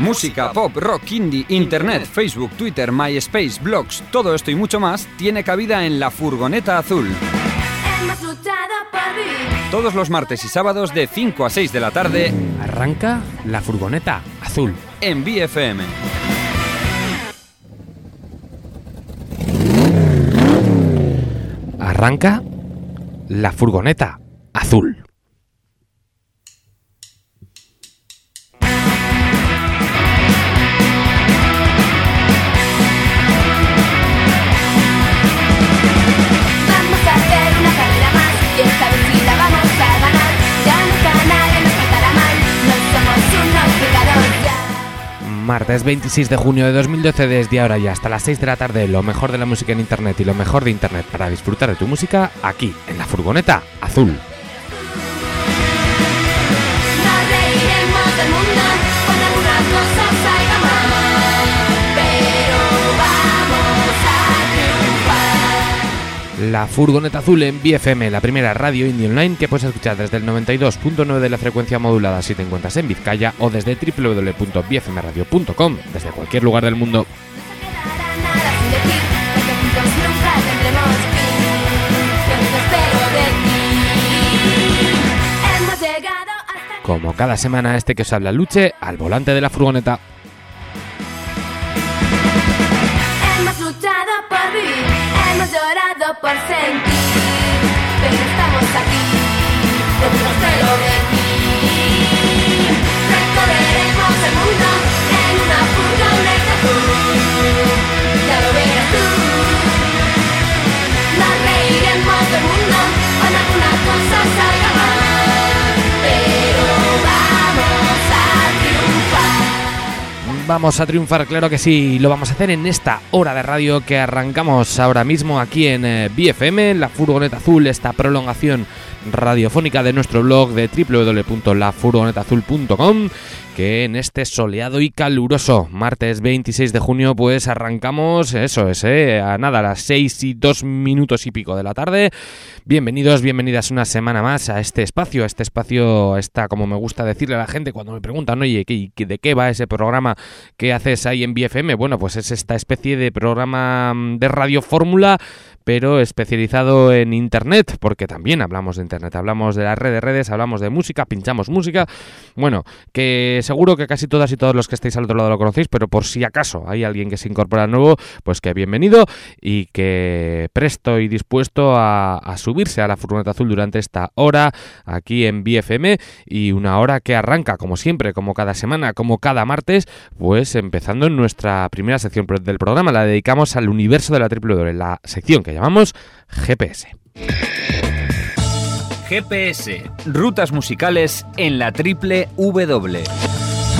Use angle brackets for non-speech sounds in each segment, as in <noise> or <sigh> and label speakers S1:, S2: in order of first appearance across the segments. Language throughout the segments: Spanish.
S1: Música, pop, rock, indie, internet, Facebook, Twitter, MySpace, blogs, todo esto y mucho más tiene cabida en La Furgoneta Azul. Todos los martes y sábados de 5 a 6 de la tarde
S2: arranca La Furgoneta Azul
S1: en BFM.
S2: Arranca La Furgoneta martes 26 de junio de 2012 desde ahora y hasta las 6 de la tarde lo mejor de la música en internet y lo mejor de internet para disfrutar de tu música aquí en la furgoneta azul. La Furgoneta Azul en BFM, la primera radio indie online que puedes escuchar desde el 92.9 de la frecuencia modulada si te encuentras en Vizcaya o desde www.bfmradio.com desde cualquier lugar del mundo. Como cada semana, este que os habla Luche al volante de la furgoneta.
S3: por sentir, pero estamos aquí, Vamos a triunfar,
S2: claro que sí, lo vamos a hacer en esta hora de radio que arrancamos ahora mismo aquí en eh, BFM, la furgoneta azul, esta prolongación radiofónica de nuestro blog de www.lafurgonetazul.com que en este soleado y caluroso martes 26 de junio pues arrancamos, eso es, ¿eh? a nada, a las 6 y 2 minutos y pico de la tarde. Bienvenidos, bienvenidas una semana más a este espacio, a este espacio, está como me gusta decirle a la gente cuando me preguntan, oye, ¿de qué va ese programa que haces ahí en BFM? Bueno, pues es esta especie de programa mm, de radio fórmula pero especializado en Internet, porque también hablamos de Internet, hablamos de las redes de redes, hablamos de música, pinchamos música, bueno, que seguro que casi todas y todos los que estáis al otro lado lo conocéis, pero por si acaso hay alguien que se incorpora nuevo, pues que bienvenido y que presto y dispuesto a, a subirse a la furgoneta azul durante esta hora aquí en BFM y una hora que arranca como siempre, como cada semana, como cada martes, pues empezando en nuestra primera sección del programa, la dedicamos al universo de la triple la sección que llamamos GPS.
S1: GPS, rutas musicales en la triple W.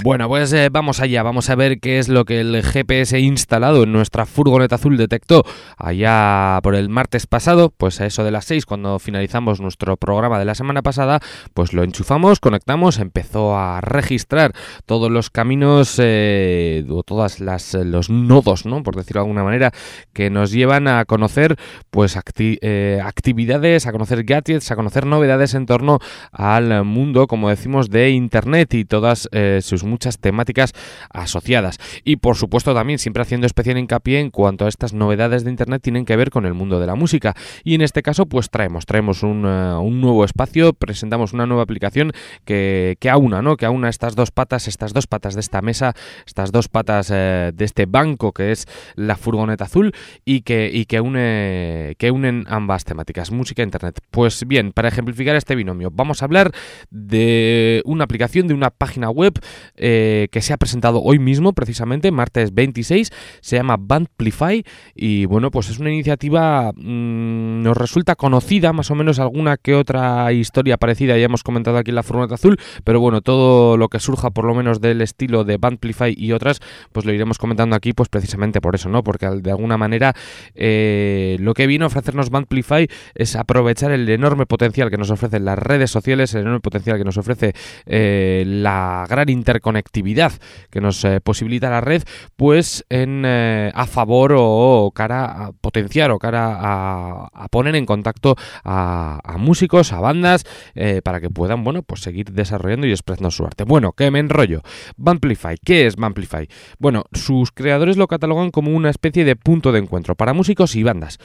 S2: Bueno, pues eh, vamos allá, vamos a ver qué es lo que el GPS instalado en nuestra furgoneta azul detectó allá por el martes pasado, pues a eso de las 6 cuando finalizamos nuestro programa de la semana pasada, pues lo enchufamos, conectamos, empezó a registrar todos los caminos eh, o todas las los nodos, ¿no? Por decirlo de alguna manera, que nos llevan a conocer pues eh, actividades, a conocer gadgets, a conocer novedades en torno al mundo, como decimos, de internet y todas sus muchas temáticas asociadas. Y por supuesto también siempre haciendo especial hincapié en cuanto a estas novedades de Internet tienen que ver con el mundo de la música. Y en este caso pues traemos, traemos un, eh, un nuevo espacio, presentamos una nueva aplicación que, que aúna, ¿no? Que aúna estas dos patas, estas dos patas de esta mesa, estas dos patas eh, de este banco que es la furgoneta azul y que, y que une que unen ambas temáticas, música e internet. Pues bien, para ejemplificar este binomio, vamos a hablar de una aplicación de una página web eh, que se ha presentado hoy mismo, precisamente, martes 26, se llama Bandplify y bueno, pues es una iniciativa, mm, nos resulta conocida, más o menos alguna que otra historia parecida ya hemos comentado aquí en la furgoneta azul, pero bueno, todo lo que surja por lo menos del estilo de Bandplify y otras, pues lo iremos comentando aquí, pues precisamente por eso, ¿no? Porque de alguna manera eh, lo que vino a ofrecernos Bandplify es aprovechar el enorme potencial que nos ofrecen las redes sociales, el enorme potencial que nos ofrece eh, la gran interconexión conectividad que nos eh, posibilita la red, pues en, eh, a favor o, cara a potenciar o cara a, poner en contacto a, músicos, a bandas, eh, para que puedan, bueno, pues seguir desarrollando y expresando su arte. Bueno, que me enrollo. Bamplify, ¿qué es Bamplify? Bueno, sus creadores lo catalogan como una especie de punto de encuentro para músicos y bandas.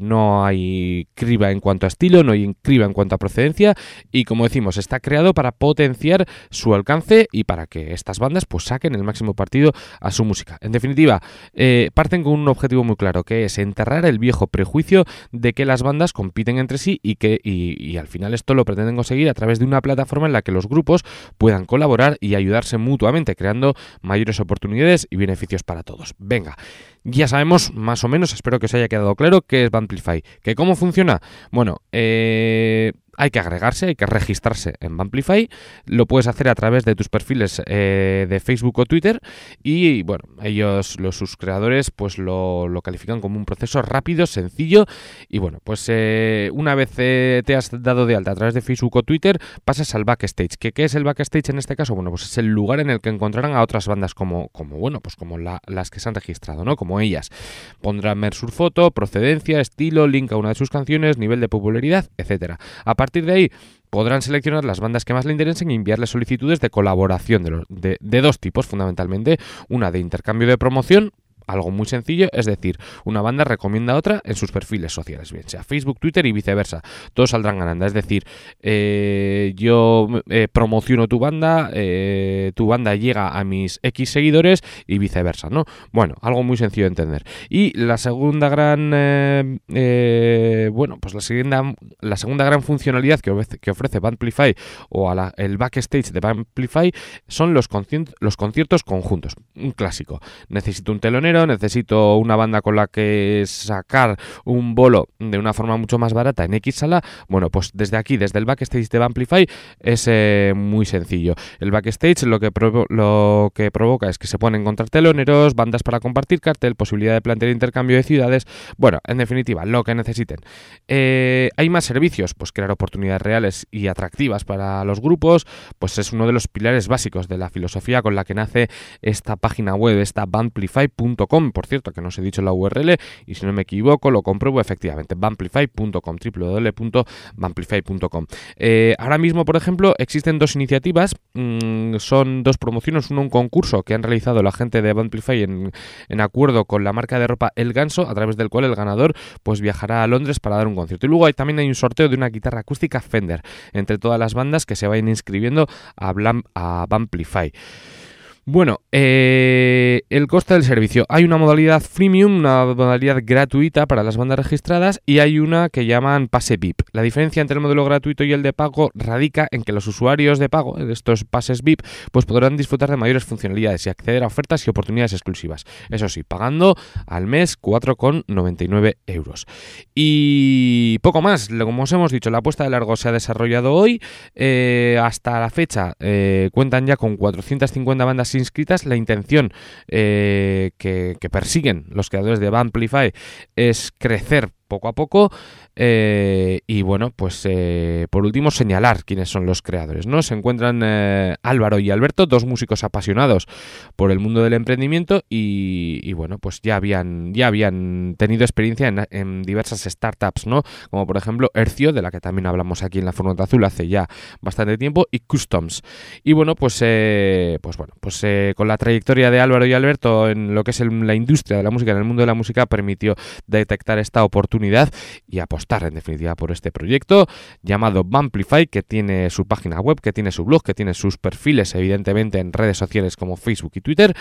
S2: No hay criba en cuanto a estilo, no hay criba en cuanto a procedencia y como decimos, está creado para potenciar su alcance y para que estas bandas pues saquen el máximo partido a su música. En definitiva, eh, parten con un objetivo muy claro, que es enterrar el viejo prejuicio de que las bandas compiten entre sí y que y, al final esto lo pretenden conseguir a través de una plataforma en la que los grupos puedan colaborar y ayudarse mutuamente, creando mayores oportunidades y beneficios para todos. Venga, ya sabemos más o menos, espero que os haya quedado claro, qué es Bamplify. ¿Que cómo funciona? Bueno, eh, hay que agregarse, hay que registrarse en Bamplify. Lo puedes hacer a través de tus perfiles eh, de Facebook o Twitter. Y bueno, ellos, los sus creadores, pues lo, lo califican como un proceso rápido, sencillo. Y bueno, pues eh, una vez eh, te has dado de alta a través de Facebook o Twitter, pasas al backstage. ¿Qué, es el backstage en este caso? Bueno, pues es el lugar en el que encontrarán a otras bandas como, como bueno, pues como la- las que se han registrado, ¿no? Como ellas. Pondrán ver su foto, procedencia, estilo, link a una de sus canciones, nivel de popularidad, etcétera. Partir de ahí podrán seleccionar las bandas que más le interesen y enviarles solicitudes de colaboración de- de dos tipos fundamentalmente. Una de intercambio de promoción, algo muy sencillo, es decir, una banda recomienda a otra en sus perfiles sociales, bien sea Facebook, Twitter y viceversa. Todos saldrán ganando. Es decir, eh, yo eh, promociono tu banda, eh, tu banda llega a mis X seguidores y viceversa, ¿no? Bueno, algo muy sencillo de entender. Y la segunda gran, bueno, pues la segunda, la segunda gran funcionalidad que ofrece, que ofrece Bandplify o el backstage de Bandplify son los, concien- los conciertos conjuntos. Un clásico. Necesito un telonero, necesito una banda con la que sacar un bolo de una forma mucho más barata en X sala. Bueno, pues desde aquí, desde el backstage de Amplify, es eh, muy sencillo. El backstage lo que, lo que provoca es que se pueden encontrar teloneros, bandas para compartir cartel, posibilidad de plantear intercambio de ciudades. Bueno, en definitiva, lo que necesiten. Eh, ¿Hay más servicios? Pues crear oportunidades reales y atractivas para los grupos, pues es uno de los pilares básicos de la filosofía con la que nace esta página web, esta bandplify.com, por cierto, que no os he dicho la URL, y si no me equivoco, lo compruebo efectivamente, bandplify.com, www.bandplify.com. Eh, ahora mismo, por ejemplo, existen dos iniciativas, mm, son dos promociones, uno un concurso que han realizado la gente de Bandplify en, en acuerdo con la marca de ropa El Ganso, a través del cual el ganador pues viajará a Londres para dar un concierto. Y luego también hay un sorteo de una guitarra acústica Fender entre todas las bandas que se vayan inscribiendo a, Blam. Bueno, eh, el coste del servicio. Hay una modalidad freemium, una modalidad gratuita para las bandas registradas y hay una que llaman pase VIP. La diferencia entre el modelo gratuito y el de pago radica en que los usuarios de pago de estos pases VIP pues podrán disfrutar de mayores funcionalidades y acceder a ofertas y oportunidades exclusivas. Eso sí, pagando al mes 4,99 euros. Y poco más, como os hemos dicho, la apuesta de largo se ha desarrollado hoy. Eh, hasta la fecha eh, cuentan ya con 450 bandas inscritas. La intención eh, que, que persiguen los creadores de Amplify es crecer poco a poco. Eh, y bueno, pues eh, por último señalar quiénes son los creadores. ¿no? Se encuentran eh, Álvaro y Alberto, dos músicos apasionados por el mundo del emprendimiento y, bueno, pues ya habían, ya habían tenido experiencia en, diversas startups, ¿no? Como por ejemplo Ercio, de la que también hablamos aquí en la Fórmula Azul hace ya bastante tiempo, y Customs. Y bueno, pues, pues bueno, pues con la trayectoria de Álvaro y Alberto en lo que es la industria de la música, en el mundo de la música, permitió detectar esta oportunidad y apostar en definitiva por este proyecto llamado Bamplify, que tiene su página web, que tiene su blog, que tiene sus perfiles evidentemente en redes sociales como Facebook y Twitter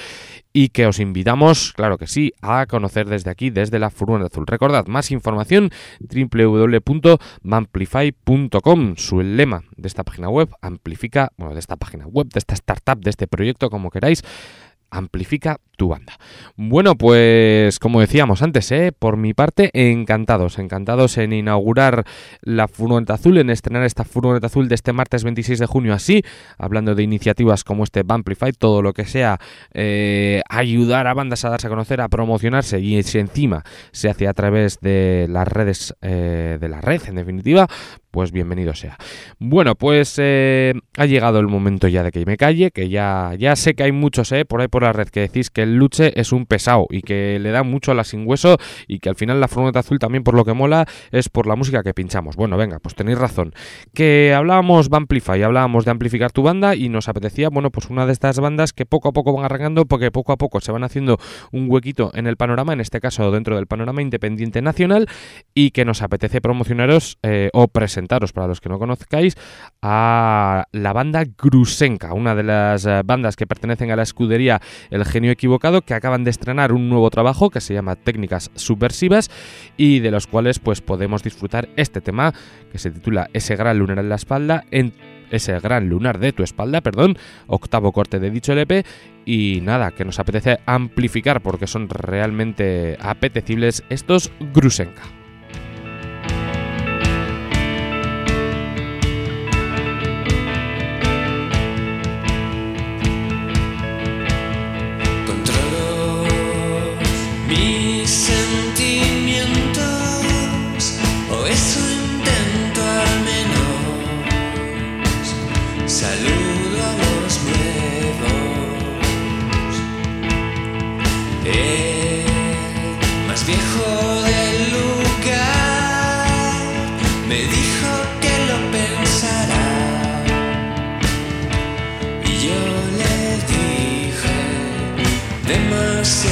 S2: y que os invitamos, claro que sí, a conocer desde aquí, desde la Furgoneta Azul. Recordad, más información www.mamplify.com. Su lema de esta página web amplifica, bueno, de esta página web, de esta startup, de este proyecto, como queráis, amplifica tu banda. Bueno, pues como decíamos antes, ¿eh? por mi parte, encantados, encantados en inaugurar la furgoneta azul, en estrenar esta furgoneta azul de este martes 26 de junio así, hablando de iniciativas como este Amplify, todo lo que sea eh, ayudar a bandas a darse a conocer, a promocionarse y si encima se hace a través de las redes eh, de la red, en definitiva,
S4: pues bienvenido sea. Bueno, pues eh, ha llegado el momento ya de que me calle, que ya, ya sé que hay muchos eh, por ahí por la red que decís que el Luche es un pesado y que le da mucho a la sin hueso y que al final la furgoneta azul también por lo que mola es por la música que pinchamos. Bueno, venga, pues tenéis razón. Que hablábamos de Amplify, hablábamos de amplificar tu banda y nos apetecía, bueno, pues una de estas bandas que poco a poco van arrancando porque poco a poco se van haciendo un huequito en el panorama, en este caso dentro del panorama independiente nacional y que nos apetece promocionaros eh, o presentaros para los que no conozcáis a la banda Grusenka, una de las eh, bandas que pertenecen a la escudería El Genio Equivocado, que acaban de estrenar un nuevo trabajo que se llama Técnicas Subversivas y de los cuales pues podemos disfrutar este tema que se titula Ese gran lunar en la espalda ese gran lunar de tu espalda, perdón, octavo corte de dicho LP y nada, que nos apetece amplificar porque son realmente apetecibles estos Grusenka.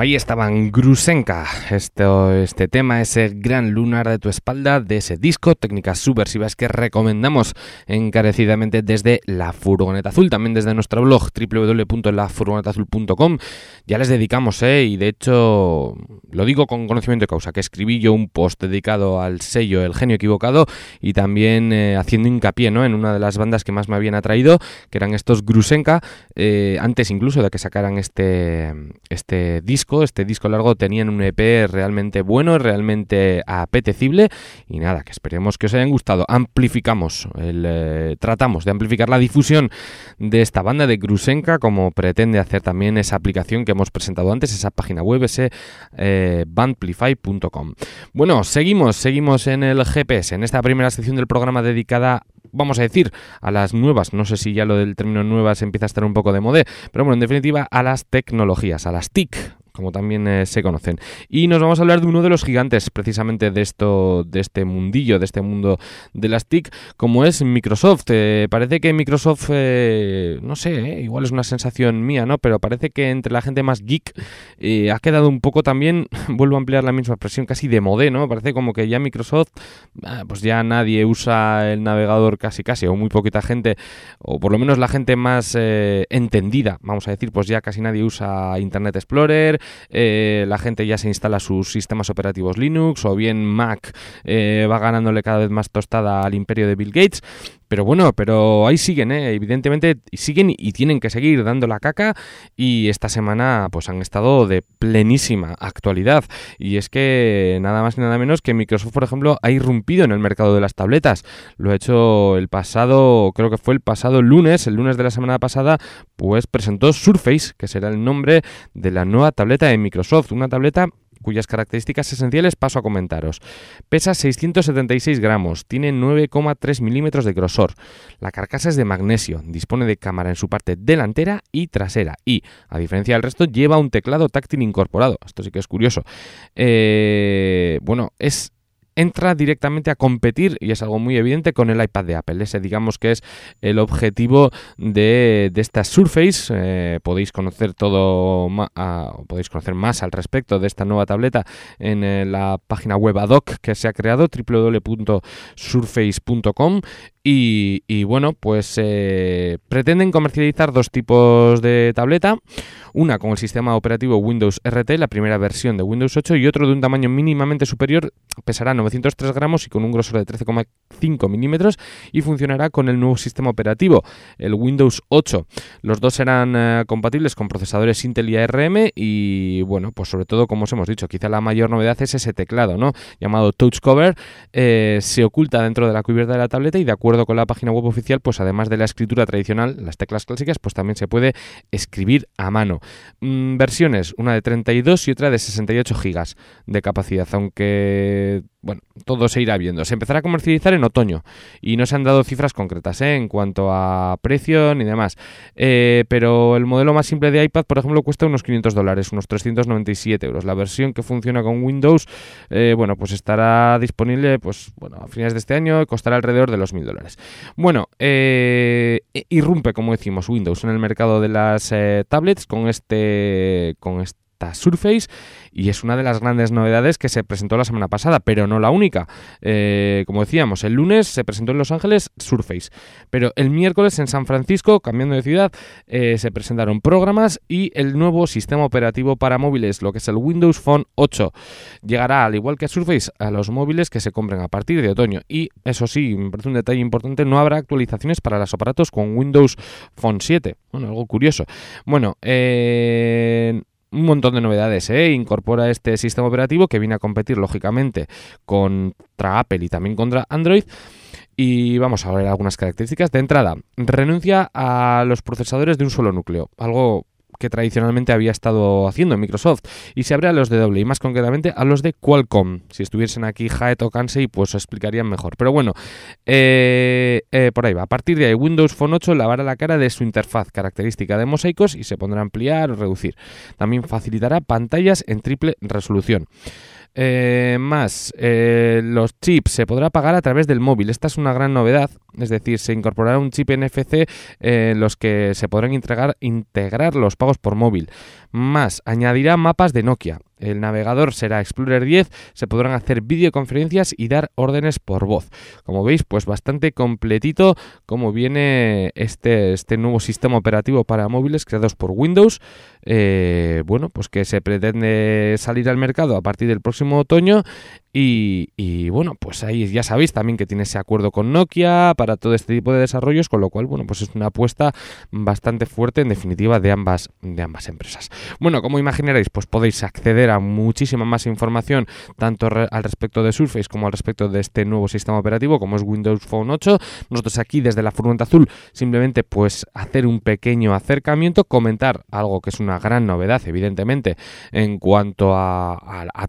S2: Ahí estaban Grusenka, esto, este tema, ese gran lunar de tu espalda, de ese disco, técnicas subversivas que recomendamos encarecidamente desde La Furgoneta Azul, también desde nuestro blog www.lafurgonetaazul.com. Ya les dedicamos, ¿eh? y de hecho lo digo con conocimiento de causa, que escribí yo un post dedicado al sello El Genio Equivocado y también eh, haciendo hincapié ¿no? en una de las bandas que más me habían atraído, que eran estos Grusenka, eh, antes incluso de que sacaran este, este disco, este disco largo, tenían un EP realmente bueno, realmente apetecible y nada, que esperemos que os hayan gustado. Amplificamos, el, eh, tratamos de amplificar la difusión de esta banda de Grusenka como pretende hacer también esa aplicación que hemos presentado antes, esa página web, ese eh, bandplify.com. Bueno, seguimos, seguimos en el GPS, en esta primera sección del programa dedicada vamos a decir, a las nuevas, no sé si ya lo del término nuevas empieza a estar un poco de moda, pero bueno, en definitiva, a las tecnologías, a las TIC, como también eh, se conocen. Y nos vamos a hablar de uno de los gigantes precisamente de esto, de este mundillo, de este mundo de las TIC, como es Microsoft. Eh, parece que Microsoft, eh, no sé, igual es una sensación mía, ¿no? Pero parece que entre la gente más geek ha quedado un poco también, <laughs> vuelvo a ampliar la misma expresión, casi de modé, ¿no? Parece como que ya Microsoft, ah, pues ya nadie usa el navegador casi casi, o muy poquita gente, o por lo menos la gente más entendida, vamos a decir, pues ya casi nadie usa Internet Explorer, eh, la gente ya se instala sus sistemas operativos Linux o bien Mac eh, va ganándole cada vez más tostada al imperio de Bill Gates. Pero bueno, pero ahí siguen, ¿eh? evidentemente siguen y tienen que seguir dando la caca y esta semana pues han estado de plenísima actualidad y es que nada más y nada menos que Microsoft, por ejemplo, ha irrumpido en el mercado de las tabletas. Lo ha hecho el pasado, creo que fue el pasado lunes, el lunes de la semana pasada, pues presentó Surface, que será el nombre de la nueva tableta de Microsoft, una tableta cuyas características esenciales paso a comentaros. Pesa 676 gramos, tiene 9,3 milímetros de grosor. La carcasa es de magnesio, dispone de cámara en su parte delantera y trasera y, a diferencia del resto, lleva un teclado táctil incorporado. Esto sí que es curioso. Eh, bueno, es entra directamente a competir, y es algo muy evidente, con el iPad de Apple. Ese digamos que es el objetivo de, de esta Surface. Eh, podéis conocer todo, podéis conocer más al respecto de esta nueva tableta en eh, la página web ad hoc que se ha creado, www.surface.com y, y, bueno, pues eh, pretenden comercializar dos tipos de tableta, una con el sistema operativo Windows RT, la primera versión de Windows 8, y otro de un tamaño mínimamente superior, pesará 903 gramos y con un grosor de 13,5 milímetros y funcionará con el nuevo sistema operativo, el Windows 8. Los dos serán eh, compatibles con procesadores Intel y ARM y bueno, pues sobre todo, como os hemos dicho, quizá la mayor novedad es ese teclado, ¿no? Llamado Touch Cover, eh, se oculta dentro de la cubierta de la tableta y de acuerdo con la página web oficial, pues además de la escritura tradicional, las teclas clásicas, pues también se puede escribir a mano. Mm, versiones, una de 32 y otra de 68 gigas de capacidad, aunque bueno, todo se irá viendo. Se empezará a comercializar en otoño y no se han dado cifras concretas ¿eh? en cuanto a precio ni demás. Eh, pero el modelo más simple de iPad, por ejemplo, cuesta unos 500 dólares, unos 397 euros. La versión que funciona con Windows, eh, bueno, pues estará disponible pues, bueno, a finales de este año, costará alrededor de los 1000 dólares. Bueno, irrumpe, como decimos, Windows en el mercado de las tablets con este, con este Surface y es una de las grandes novedades que se presentó la semana pasada, pero no la única. Eh, como decíamos, el lunes se presentó en Los Ángeles Surface, pero el miércoles en San Francisco, cambiando de ciudad, eh, se presentaron programas y el nuevo sistema operativo para móviles, lo que es el Windows Phone 8. Llegará, al igual que Surface, a los móviles que se compren a partir de otoño. Y eso sí, me parece un detalle importante, no habrá actualizaciones para los aparatos con Windows Phone 7. Bueno, algo curioso. Bueno, eh, un montón de novedades. ¿eh? Incorpora este sistema operativo que viene a competir lógicamente contra Apple y también contra Android. Y vamos a ver algunas características. De entrada, renuncia a los procesadores de un solo núcleo, algo que tradicionalmente había estado haciendo Microsoft y se abre a los de doble y más concretamente a los de Qualcomm. Si estuviesen aquí Jaet o Kansei pues explicarían mejor. Pero bueno, eh, eh, por ahí va. A partir de ahí Windows Phone 8 lavará la cara de su interfaz característica de mosaicos y se pondrá a ampliar o reducir. También facilitará pantallas en triple resolución. Eh, más, eh, los chips se podrá pagar a través del móvil. Esta es una gran novedad. Es decir, se incorporará un chip NFC eh, los que se podrán integrar, integrar los pagos por móvil. Más, añadirá mapas de Nokia. El navegador será Explorer 10, se podrán hacer videoconferencias y dar órdenes por voz. Como veis, pues bastante completito como viene este, este nuevo sistema operativo para móviles creados por Windows. Eh, bueno, pues que se pretende salir al mercado a partir del próximo otoño y, y, bueno, pues ahí ya sabéis también que tiene ese acuerdo con Nokia para todo este tipo de desarrollos, con lo cual, bueno, pues es una apuesta bastante fuerte en definitiva de ambas, de ambas empresas. Bueno, como imaginaréis, pues podéis acceder a muchísima más información tanto al respecto de Surface como al respecto de este nuevo sistema operativo como es Windows Phone 8. Nosotros aquí desde la Furgoneta Azul simplemente pues hacer un pequeño acercamiento, comentar algo que es una gran novedad evidentemente en cuanto a,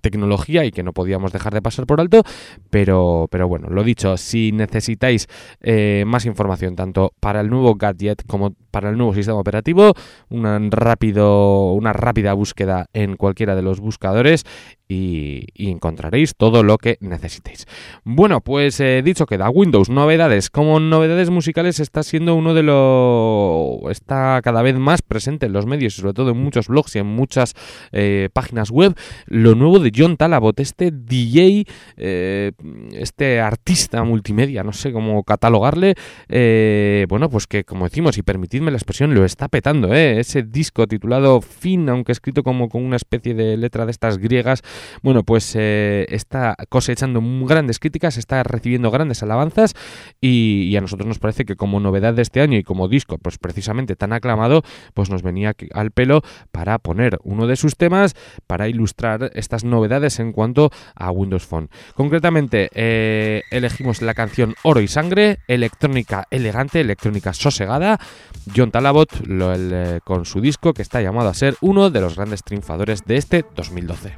S2: tecnología y que no podíamos dejar de pasar por alto, pero, pero bueno, lo dicho, si necesitáis eh, más información tanto para el nuevo gadget como para el nuevo sistema operativo, un rápido, una rápida búsqueda en cualquiera de los buscadores y, y encontraréis todo lo que necesitéis. Bueno, pues eh, dicho queda, Windows, novedades. Como novedades musicales está siendo uno de los... está cada vez más presente en los medios, sobre todo en muchos blogs y en muchas eh, páginas web, lo nuevo de John Talabot, este DJ, eh, este artista multimedia, no sé cómo catalogarle, eh, bueno, pues que como decimos, y permitidme la expresión, lo está petando, ese disco titulado Fin, aunque escrito como con una especie de letra de estas griegas, bueno, pues está cosechando grandes críticas, está recibiendo grandes alabanzas y, y a nosotros nos parece que como novedad de este año y como disco, pues precisamente tan aclamado, pues nos venía al pelo para poner uno de sus temas para ilustrar estas novedades en cuanto a Windows Phone. Concretamente, eh, elegimos la canción Oro y Sangre, electrónica elegante, electrónica sosegada, John Talabot eh, con su disco que está llamado a ser uno de los grandes triunfadores de este 2012.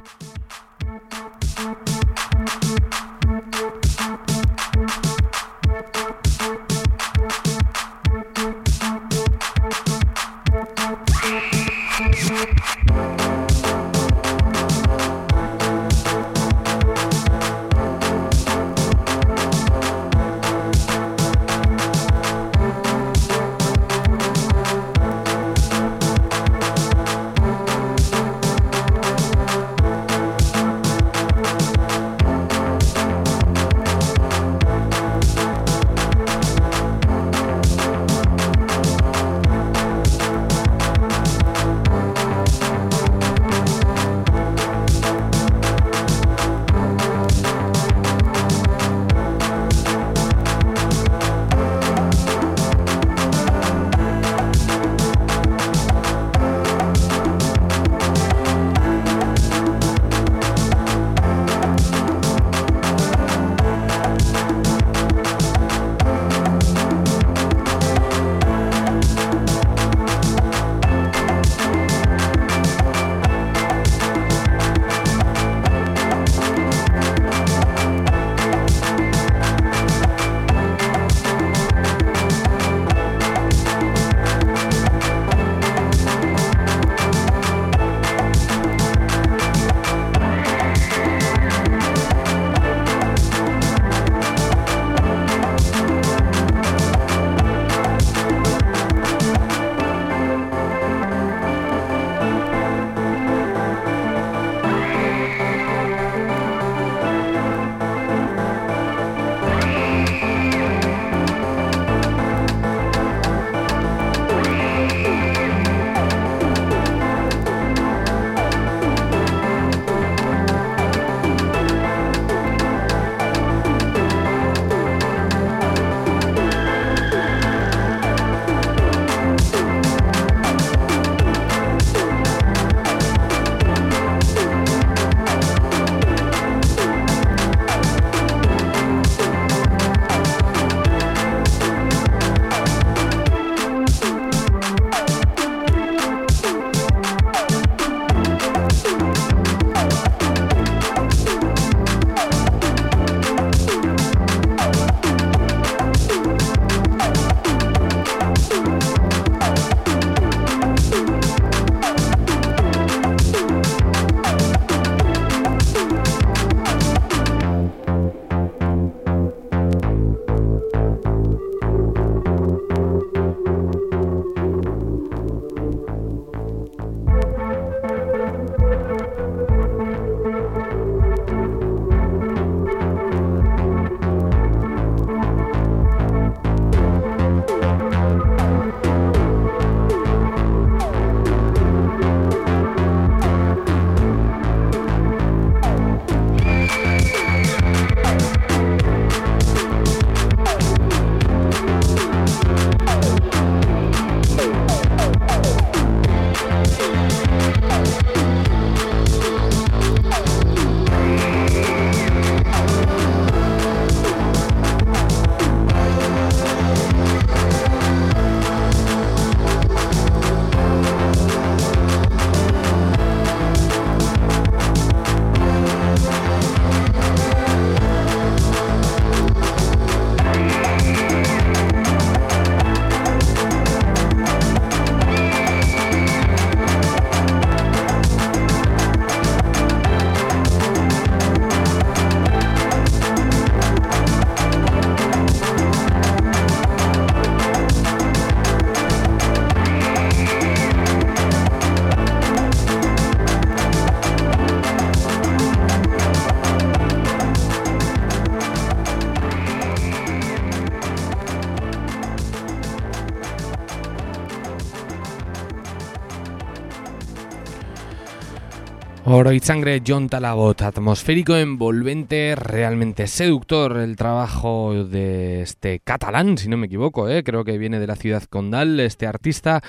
S3: Oro
S2: y sangre, John Talabot, atmosférico, envolvente, realmente seductor el trabajo de este catalán, si no me equivoco, ¿eh? creo que viene de la ciudad condal, este artista,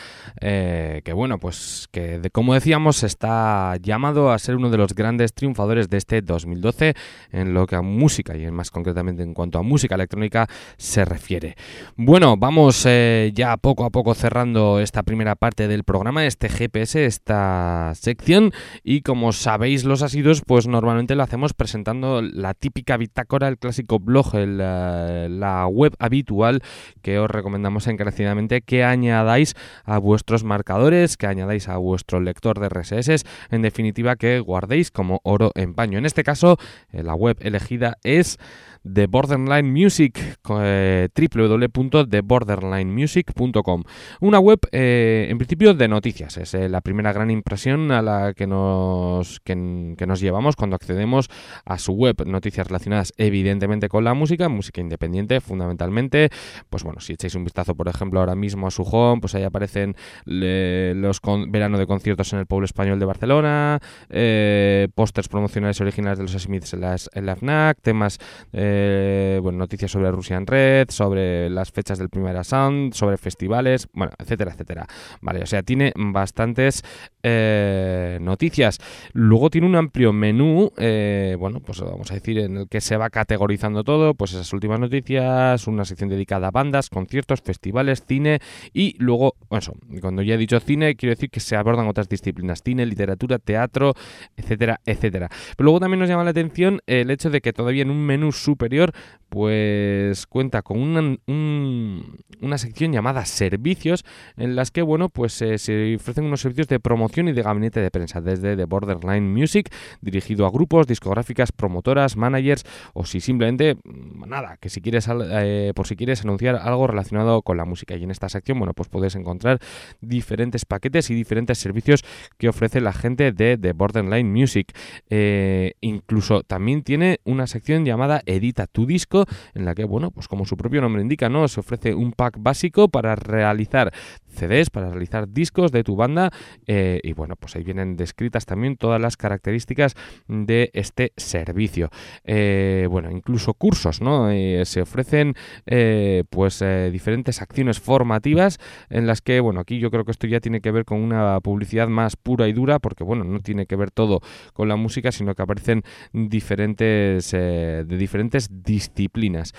S2: eh, que bueno, pues que como decíamos está llamado a ser uno de los grandes triunfadores de este 2012 en lo que a música y más concretamente en cuanto a música electrónica se refiere. Bueno, vamos eh, ya poco a poco cerrando esta primera parte del programa, este GPS, esta sección y como sabéis los asidos, pues normalmente lo hacemos presentando la típica bitácora, el clásico blog, eh, la web habitual que os recomendamos encarecidamente que añadáis a marcadores, que añadáis a vuestro lector de RSS, en definitiva que guardéis como oro en paño. En este caso, eh, la web elegida es The Borderline Music, eh, www.theborderlinemusic.com. Una web, eh, en principio, de noticias. Es eh, la primera gran impresión a la que nos, que, que nos llevamos cuando accedemos a su web. Noticias relacionadas, evidentemente, con la música, música independiente, fundamentalmente. Pues bueno, si echáis un vistazo, por ejemplo, ahora mismo a su home, pues ahí aparecen los con- verano de conciertos en el pueblo español de Barcelona, eh, pósters promocionales originales de los Smiths en, las, en la FNAC, temas eh, bueno, noticias sobre Rusia en Red, sobre las fechas del Primera Sound, sobre festivales, bueno, etcétera, etcétera. Vale, o sea, tiene bastantes eh, noticias. Luego tiene un amplio menú, eh, bueno, pues vamos a decir, en el que se va categorizando todo, pues esas últimas noticias, una sección dedicada a bandas, conciertos, festivales, cine y luego, bueno, cuando ya he dicho cine, quiero decir que se abordan otras disciplinas, cine, literatura, teatro, etcétera, etcétera. Pero luego también nos llama la atención el hecho de que todavía en un menú superior pues cuenta con una, un- una sección llamada servicios en las que bueno pues eh, se ofrecen unos servicios de promoción y de gabinete de prensa desde The Borderline Music dirigido a grupos, discográficas, promotoras, managers o si simplemente mm, nada que si quieres eh, por si quieres anunciar algo relacionado con la música y en esta sección bueno pues puedes encontrar diferentes paquetes y diferentes servicios que ofrece la gente de The Borderline Music eh, incluso también tiene una sección llamada Edita tu disco, en la que, bueno, pues como su propio nombre indica, ¿no? Se ofrece un pack básico para realizar CDs, para realizar discos de tu banda. eh, y bueno, pues ahí vienen descritas también todas las características de este servicio. Eh, bueno, incluso cursos, ¿no? Eh, se ofrecen pues diferentes acciones formativas en las que, bueno, aquí yo creo que esto ya tiene que ver con una publicidad más pura y dura, porque bueno, no tiene que ver todo con la música, sino que aparecen diferentes de diferentes disciplinas.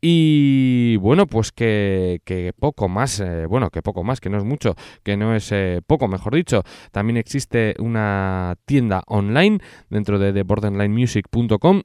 S2: Y bueno, pues que, poco más, bueno, que poco más, que no es mucho, que no es eh, poco, mejor dicho. También existe una tienda online dentro de theborderlinemusic.com.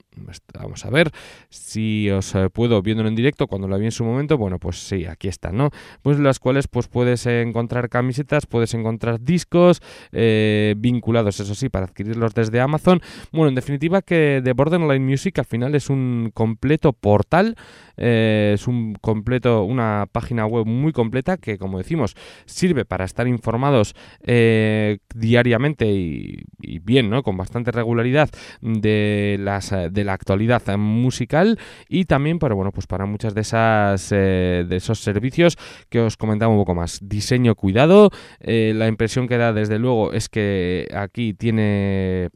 S2: Vamos a ver si os eh, puedo viéndolo en directo cuando lo vi en su momento. Bueno, pues sí, aquí están, ¿no? Pues las cuales pues puedes encontrar camisetas, puedes encontrar discos eh, vinculados, eso sí, para adquirirlos desde Amazon. Bueno, en definitiva que The Music al final es un completo portal, es un completo, una página web muy completa que, como decimos, sirve para estar informados eh, diariamente y, bien, ¿no? Con bastante regularidad de las eh, de la actualidad musical y también para bueno pues para muchas de esas eh, de esos servicios que os comentaba un poco más diseño cuidado la impresión que da desde luego es que aquí tiene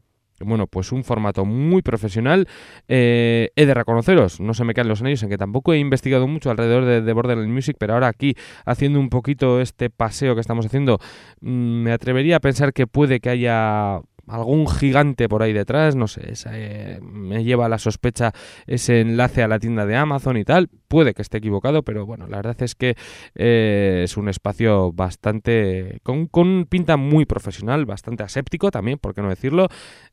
S2: bueno, pues un formato muy profesional. Eh, he de reconoceros, no se me caen los anillos, en que tampoco he investigado mucho alrededor de, de Borderline Music, pero ahora aquí, haciendo un poquito este paseo que estamos haciendo, mm, me atrevería a pensar que puede que haya algún gigante por ahí detrás, no sé, esa, eh, me lleva a la sospecha ese enlace a la tienda de Amazon y tal, puede que esté equivocado, pero bueno, la verdad es que eh, es un espacio bastante, con, con pinta muy profesional, bastante aséptico también, por qué no decirlo,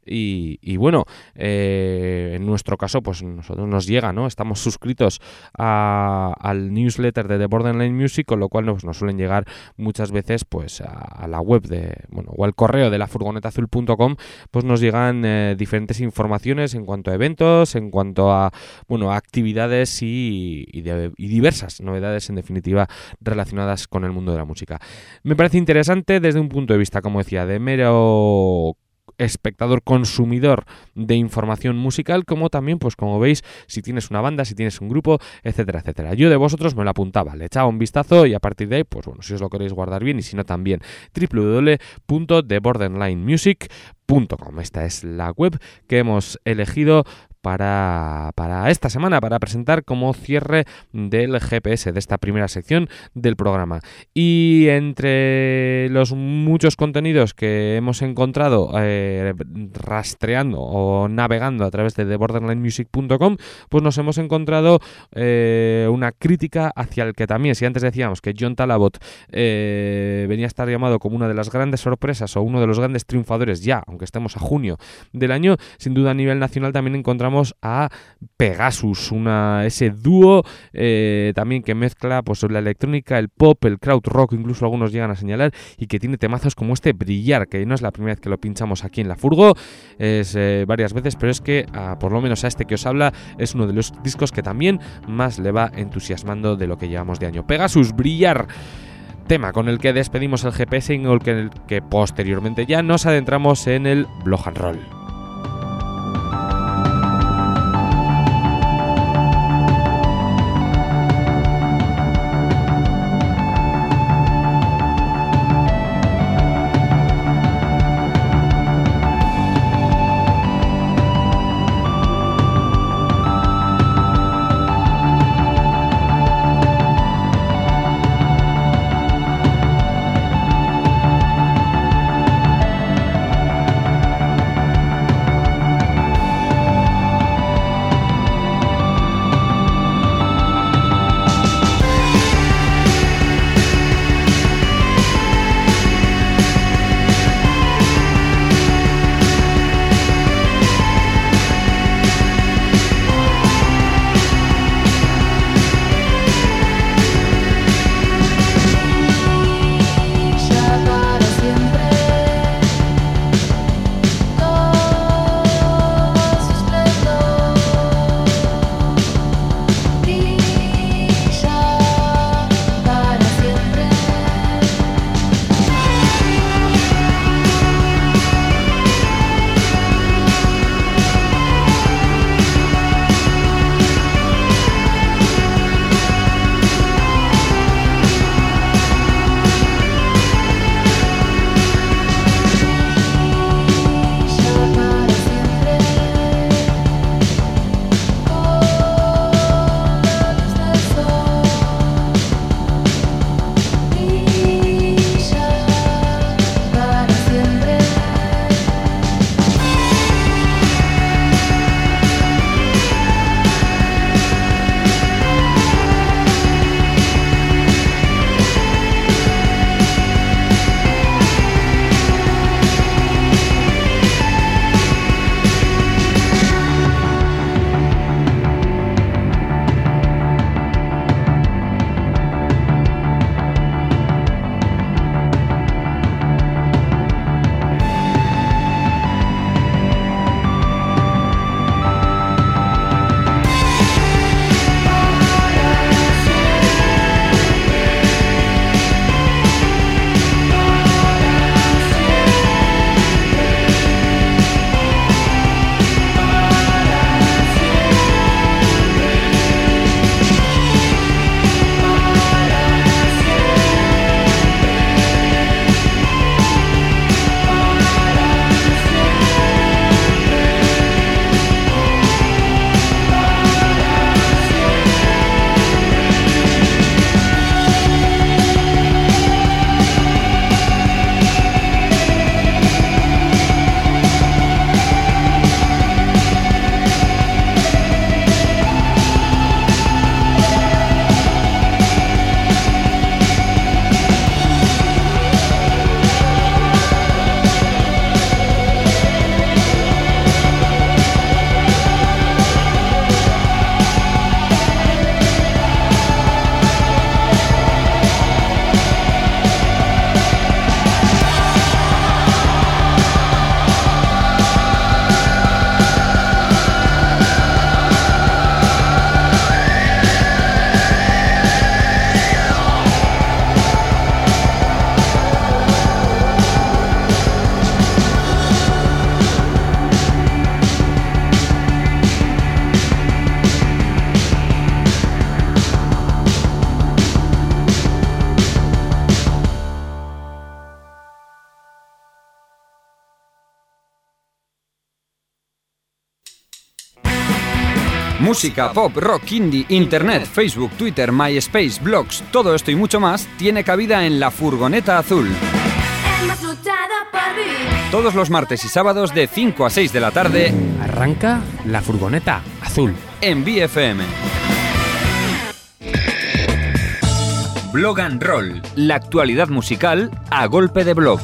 S2: y, y bueno, eh, en nuestro caso, pues nosotros nos llega, ¿no? Estamos suscritos a- al newsletter de The Borderline Music, con lo cual nos, nos suelen llegar muchas veces, pues, a, a la web de, bueno, o al correo de la pues nos llegan eh, diferentes informaciones en cuanto a eventos, en cuanto a, bueno, actividades y, y diversas novedades, en definitiva, relacionadas con el mundo de la música. Me parece interesante desde un punto de vista, como decía, de mero espectador consumidor de información musical, como también, pues como veis, si tienes una banda, si tienes un grupo, etcétera, etcétera. Yo de vosotros me lo apuntaba, le echaba un vistazo y a partir de ahí, pues bueno, si os lo queréis guardar bien y si no también, www.theborderlinemusic.com. Esta es la web que hemos elegido para, para, esta semana, para presentar como cierre del GPS, de esta primera sección del programa. Y entre los muchos contenidos que hemos encontrado eh, rastreando o navegando a través de theborderlinemusic.com, pues nos hemos encontrado eh, una crítica hacia el que también, si antes decíamos que John Talabot eh, venía a estar llamado como una de las grandes sorpresas o uno de los grandes triunfadores ya, aunque estemos a junio del año, sin duda a nivel nacional también encontramos a Pegasus, una, ese dúo eh, también que mezcla pues, la electrónica, el pop, el crowd rock, incluso algunos llegan a señalar, y que tiene temazos como este Brillar, que no es la primera vez que lo pinchamos aquí en la Furgo, es eh, varias veces, pero es que por lo menos a este que os habla es uno de los discos que también más le va entusiasmando de lo que llevamos de año. Pegasus, Brillar tema con el que despedimos el GPS y con el que posteriormente ya nos adentramos en el blog and roll.
S1: Música, pop, rock, indie, internet, Facebook, Twitter, MySpace, blogs, todo esto y mucho más tiene cabida en La Furgoneta Azul. Todos los martes y sábados de 5 a 6 de la tarde
S2: Arranca la furgoneta azul.
S1: en BFM. Blog and Roll, la actualidad musical a golpe de blog.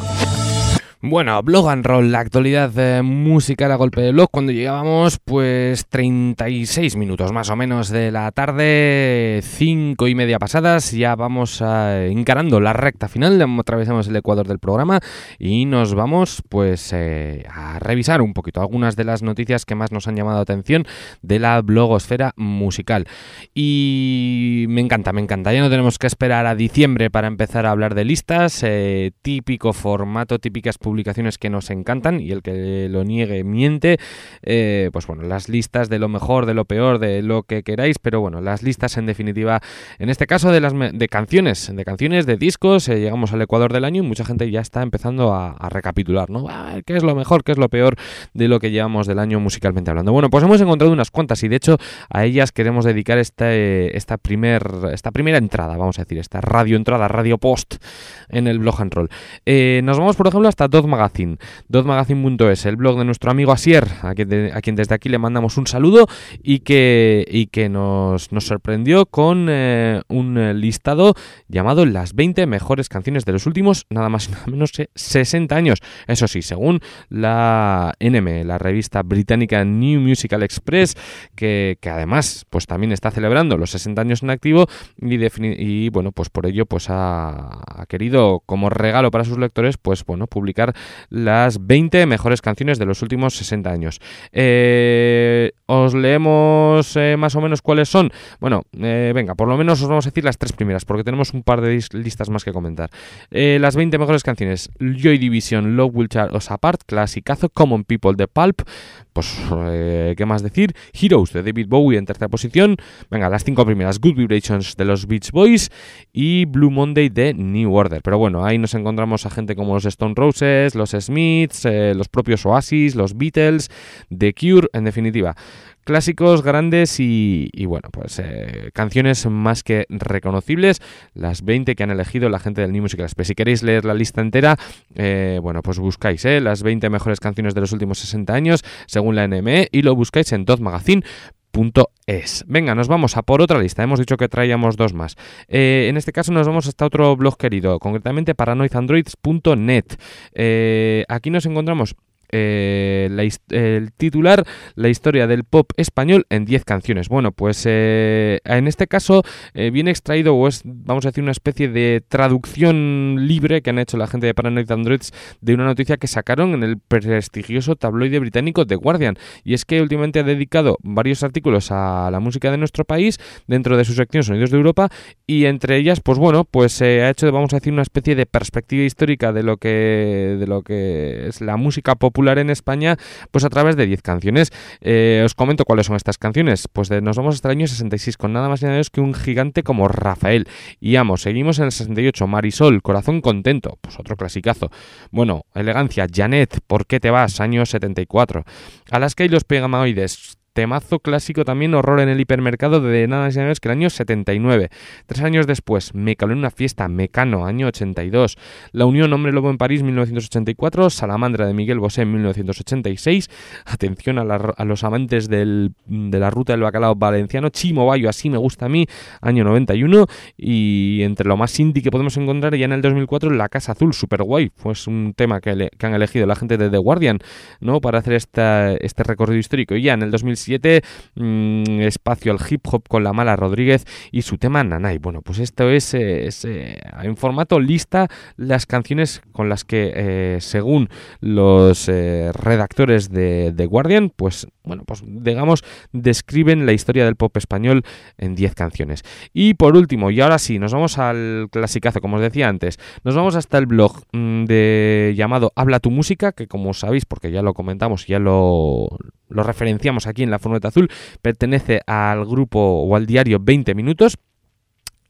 S2: Bueno, blog and roll, la actualidad eh, musical a golpe de blog, cuando llegábamos pues 36 minutos más o menos de la tarde, 5 y media pasadas, ya vamos a- encarando la recta final, atravesamos el ecuador del programa y nos vamos pues eh, a revisar un poquito algunas de las noticias que más nos han llamado la atención de la blogosfera musical. Y me encanta, me encanta, ya no tenemos que esperar a diciembre para empezar a hablar de listas, eh, típico formato, típicas publicaciones que nos encantan y el que lo niegue miente. Eh, pues bueno, las listas de lo mejor, de lo peor, de lo que queráis, pero bueno, las listas en definitiva, en este caso de las de canciones, de canciones, de discos, eh, llegamos al Ecuador del año y mucha gente ya está empezando a, recapitular, ¿no? ¿Qué es lo mejor, qué es lo peor de lo que llevamos del año musicalmente hablando? Bueno, pues hemos encontrado unas cuantas y de hecho a ellas queremos dedicar este, esta, primer, esta primera entrada, vamos a decir, esta radio entrada, radio post en el blog and roll. Eh, nos vamos, por ejemplo, hasta Dot Magazine, el blog de nuestro amigo Asier, a quien, a quien desde aquí le mandamos un saludo y que, y que nos, sorprendió con eh, un listado llamado Las 20 mejores canciones de los últimos, nada más y nada menos que 60 años. Eso sí, según la NM, la revista británica New Musical Express, que, que además pues también está celebrando los 60 años en activo y bueno, pues por ello pues ha, ha querido como regalo para sus lectores pues bueno, publicar las 20 mejores canciones de los últimos 60 años. Eh, os leemos eh, más o menos cuáles son. Bueno, eh, venga, por lo menos os vamos a decir las tres primeras porque tenemos un par de listas más que comentar. Eh, las 20 mejores canciones: Joy Division, Love Will Tear Us Apart, clasicazo, Common People de Pulp. Pues, ¿qué más decir? Heroes de David Bowie en tercera posición. Venga, las cinco primeras: Good Vibrations de los Beach Boys y Blue Monday de New Order. Pero bueno, ahí nos encontramos a gente como los Stone Roses, los Smiths, los propios Oasis, los Beatles, The Cure, en definitiva. Clásicos grandes y, y bueno, pues eh, canciones más que reconocibles, las 20 que han elegido la gente del New Musical Express. Si queréis leer la lista entera, eh, bueno, pues buscáis eh, las 20 mejores canciones de los últimos 60 años, según la NME, y lo buscáis en dotmagazine.es. Venga, nos vamos a por otra lista. Hemos dicho que traíamos dos más. En este caso nos vamos hasta otro blog querido, concretamente paranoidandroids.net. Aquí nos encontramos eh, la el titular La historia del pop español en 10 canciones. Bueno, pues eh, en este caso eh, viene extraído o es, vamos a decir, una especie de traducción libre que han hecho la gente de Paranoid Androids de una noticia que sacaron en el prestigioso tabloide británico The Guardian. Y es que últimamente ha dedicado varios artículos a la música de nuestro país dentro de su sección Sonidos de Europa y entre ellas, pues bueno, pues se ha hecho, vamos a decir, una especie de perspectiva histórica de lo que de lo que es la música popular en España, pues a través de 10 canciones. Eh, os comento cuáles son estas canciones. Pues nos vamos hasta el año 66 con nada más y nada menos que un gigante como Rafael. Y vamos, seguimos en el 68, Marisol, Corazón Contento, pues otro clasicazo. Bueno, Elegancia, Janet, ¿por qué te vas? Año 74. Alaska y los Pegamaoides. Temazo clásico también, horror en el hipermercado de nada más y menos que el año 79. Tres años después, Me caló en una fiesta, Mecano, año 82. La Unión Hombre Lobo en París, 1984. Salamandra de Miguel Bosé, 1986. Atención a, la- a los amantes del- de la ruta del bacalao valenciano. Chimo Bayo, así me gusta a mí, año 91. Y entre lo más indie que podemos encontrar ya en el 2004, La Casa Azul, super guay. Pues un tema que, que han elegido la gente de The Guardian, ¿no? Para hacer esta, este recorrido histórico. Y ya en el 2007, mm, espacio al hip hop con La Mala Rodríguez y su tema Nanay. Bueno, pues esto es, eh, es, eh, en formato lista las canciones con las que, eh, según los redactores de The Guardian, pues bueno, pues digamos, describen la historia del pop español en 10 canciones. Y por último, y ahora sí, nos vamos al clasicazo, como os decía antes, nos vamos hasta el blog mm, de llamado Habla tu música, que como sabéis, porque ya lo comentamos, ya lo, lo referenciamos aquí en la Fórmula Azul, pertenece al grupo o al diario 20 Minutos.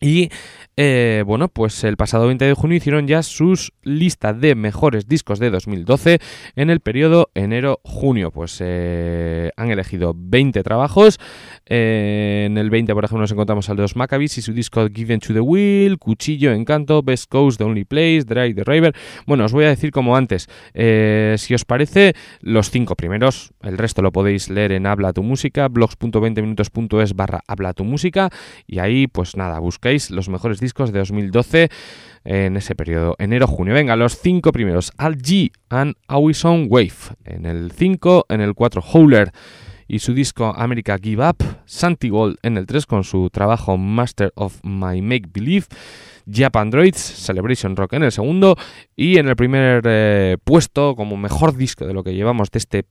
S2: Y eh, bueno, pues el pasado 20 de junio hicieron ya sus listas de mejores discos de 2012 en el periodo enero-junio. Pues eh, han elegido 20 trabajos Eh, en el 20, por ejemplo, nos encontramos al de los Maccabees y su disco Given to the Wheel, Cuchillo, Encanto, Best Coast, The Only Place, Dry, The Raver. Bueno, os voy a decir como antes, eh, si os parece, los cinco primeros, el resto lo podéis leer en Habla tu Música, blogs.20minutos.es barra Habla tu Música, y ahí, pues nada, buscáis los mejores discos de 2012 en ese periodo, enero-junio. Venga, los cinco primeros, Al G and Awison Wave, en el 5, en el 4, Howler y su disco America Give Up, Santi Gold en el 3 con su trabajo Master of My Make Believe, Japan Droids, Celebration Rock en el segundo y en el primer eh, puesto como mejor disco de lo que llevamos de este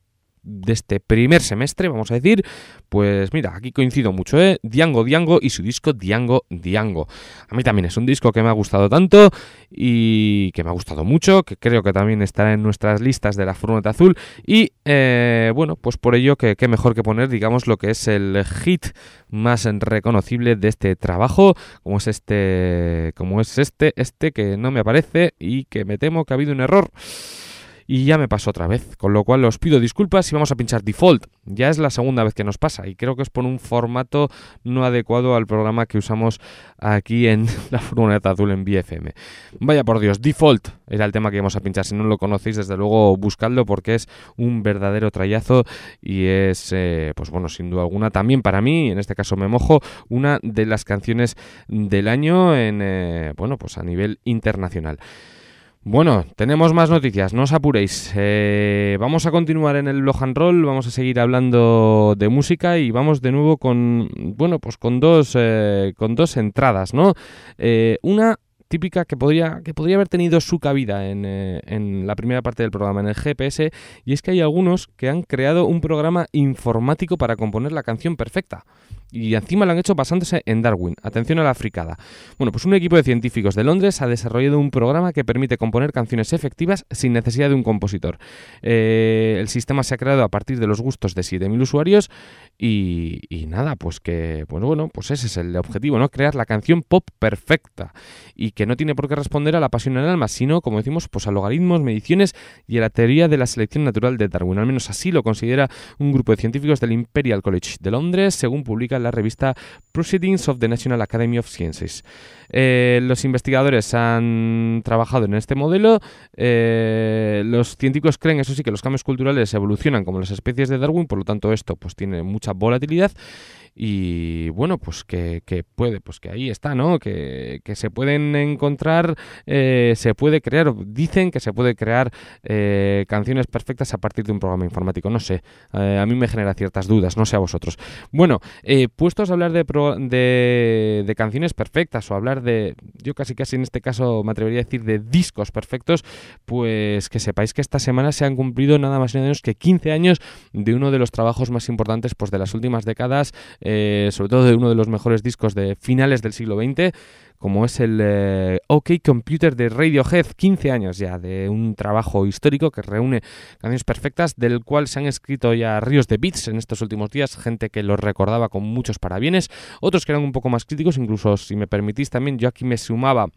S2: de este primer semestre, vamos a decir, pues mira, aquí coincido mucho, ¿eh? Diango Diango y su disco Diango Diango. A mí también es un disco que me ha gustado tanto y que me ha gustado mucho, que creo que también estará en nuestras listas de la furgoneta azul y eh, bueno, pues por ello que qué mejor que poner, digamos, lo que es el hit más reconocible de este trabajo, como es este, como es este, este que no me aparece y que me temo que ha habido un error y ya me pasó otra vez, con lo cual os pido disculpas y vamos a pinchar default. Ya es la segunda vez que nos pasa y creo que es por un formato no adecuado al programa que usamos aquí en <laughs> la furgoneta azul en BFM. Vaya por Dios, default era el tema que íbamos a pinchar. Si no lo conocéis, desde luego buscadlo porque es un verdadero trayazo y es, eh, pues bueno, sin duda alguna, también para mí, en este caso me mojo, una de las canciones del año en, eh, bueno, pues a nivel internacional. Bueno, tenemos más noticias, no os apuréis. Eh, vamos a continuar en el blog and roll, vamos a seguir hablando de música y vamos de nuevo con, bueno, pues con dos, eh, con dos entradas, ¿no? Eh, una típica que podría, que podría haber tenido su cabida en, eh, en la primera parte del programa, en el GPS, y es que hay algunos que han creado un programa informático para componer la canción perfecta. Y encima lo han hecho basándose en Darwin. Atención a la fricada. Bueno, pues un equipo de científicos de Londres ha desarrollado un programa que permite componer canciones efectivas sin necesidad de un compositor. Eh, el sistema se ha creado a partir de los gustos de 7.000 usuarios y, nada, pues que, bueno, bueno, pues ese es el objetivo, ¿no? Crear la canción pop perfecta y que no tiene por qué responder a la pasión en el alma, sino, como decimos, pues a logaritmos, mediciones y a la teoría de la selección natural de Darwin. Al menos así lo considera un grupo de científicos del Imperial College de Londres, según publica la revista Proceedings of the National Academy of Sciences. Eh, los investigadores han trabajado en este modelo. eh, los científicos creen, eso sí, que los cambios culturales evolucionan como las especies de Darwin, por lo tanto esto pues tiene mucha volatilidad y bueno, pues que, que puede, pues que ahí está, ¿no? Que, que se pueden encontrar, eh, se puede crear, dicen que se puede crear eh, canciones perfectas a partir de un programa informático, no sé, eh, a mí me genera ciertas dudas, no sé a vosotros. Bueno, eh, puestos a hablar de, pro- de, de canciones perfectas o hablar de, yo casi casi en este caso me atrevería a decir de discos perfectos, pues que sepáis que esta semana se han cumplido nada más y nada menos que 15 años de uno de los trabajos más importantes pues de las últimas décadas, eh, sobre todo de uno de los mejores discos de finales del siglo XX, como es el eh, OK Computer de Radiohead, 15 años ya de un trabajo histórico que reúne canciones perfectas, del cual se han escrito ya ríos de beats en estos últimos días, gente que los recordaba con muchos parabienes, otros que eran un poco más críticos, incluso si me permitís también, yo aquí me sumaba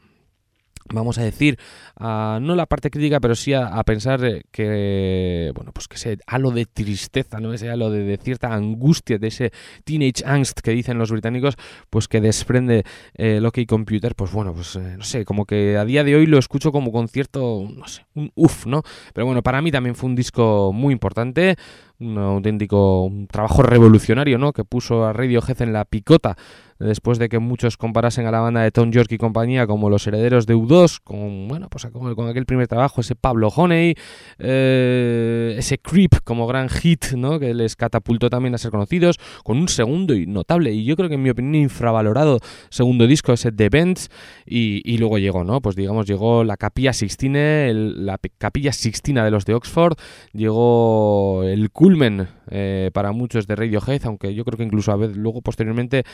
S2: vamos a decir, a, no la parte crítica, pero sí a, pensar eh, que, bueno, pues que ese halo de tristeza, ¿no? Ese halo de, cierta angustia, de ese teenage angst que dicen los británicos, pues que desprende eh, el OK Computer, pues bueno, pues eh, no sé, como que a día de hoy lo escucho como con cierto, no sé, un uff, ¿no? Pero bueno, para mí también fue un disco muy importante, un auténtico un trabajo revolucionario, ¿no? Que puso a Radiohead en la picota después de que muchos comparasen a la banda de Tom York y compañía como los herederos de U2, con, bueno, pues con, aquel primer trabajo, ese Pablo Honey, eh, ese Creep como gran hit, ¿no? Que les catapultó también a ser conocidos, con un segundo y notable, y yo creo que en mi opinión infravalorado segundo disco, ese The Bends, y, luego llegó, ¿no? Pues digamos, llegó la Capilla Sixtine, la Capilla Sixtina de los de Oxford, llegó el culmen eh, para muchos de Radiohead, aunque yo creo que incluso a veces luego posteriormente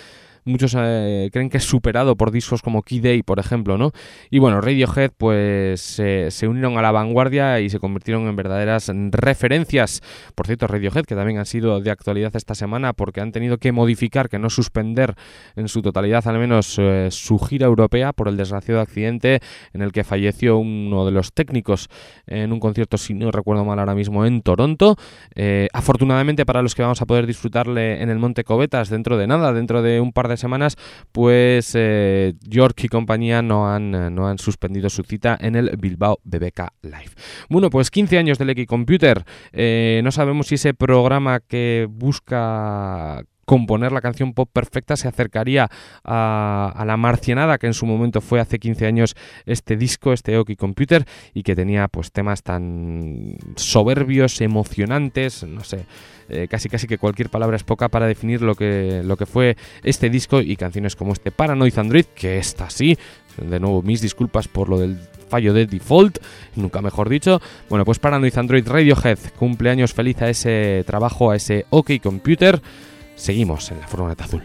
S2: muchos eh, creen que es superado por discos como Key Day, por ejemplo, ¿no? Y bueno, Radiohead pues se- unieron a la vanguardia y se convirtieron en verdaderas referencias. Por cierto, Radiohead, que también han sido de actualidad esta semana porque han tenido que modificar, que no suspender en su totalidad al menos eh, su gira europea por el desgraciado accidente en el que falleció uno de los técnicos en un concierto, si no recuerdo mal ahora mismo, en Toronto. Eh, afortunadamente para los que vamos a poder disfrutarle en el Monte Cobetas dentro de nada, dentro de un par de semanas, pues eh, York y compañía no han, eh, no han suspendido su cita en el Bilbao BBK Live. Bueno, pues 15 años del X-Computer. Eh, no sabemos si ese programa que busca componer la canción pop perfecta se acercaría a, la marcianada que en su momento fue hace 15 años este disco, este Oki Computer, y que tenía pues temas tan soberbios, emocionantes, no sé, eh, casi casi que cualquier palabra es poca para definir lo que, lo que fue este disco y canciones como este Paranoid Android, que está sí, de nuevo mis disculpas por lo del fallo de default, nunca mejor dicho. Bueno, pues Paranoid Android Radiohead, cumpleaños feliz a ese trabajo, a ese OK Computer. Seguimos en la furgoneta azul.